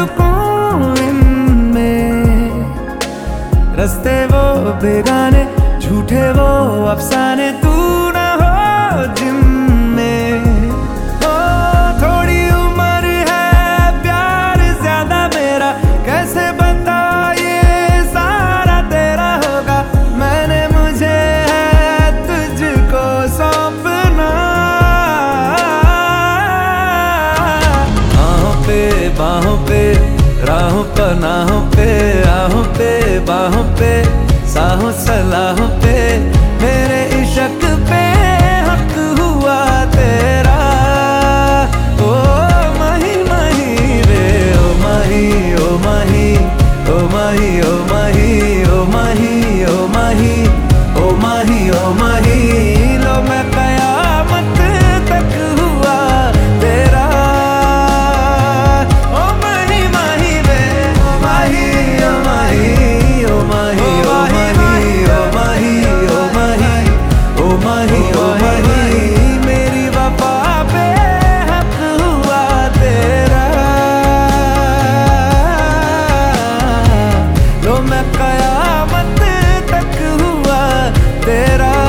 सुकून में रस्ते वो बेगाने, झूठे वो अफसाने, तू ना हो जिम में। हो थोड़ी उम्र है, प्यार ज़्यादा मेरा, कैसे बता ये सारा तेरा होगा? मैंने मुझे है तुझको सौंपना। बाहों पे राहों पर नाहों पे आहों पे बाहों पे साहों सलाहों पे। मैं कयामत तक हुआ तेरा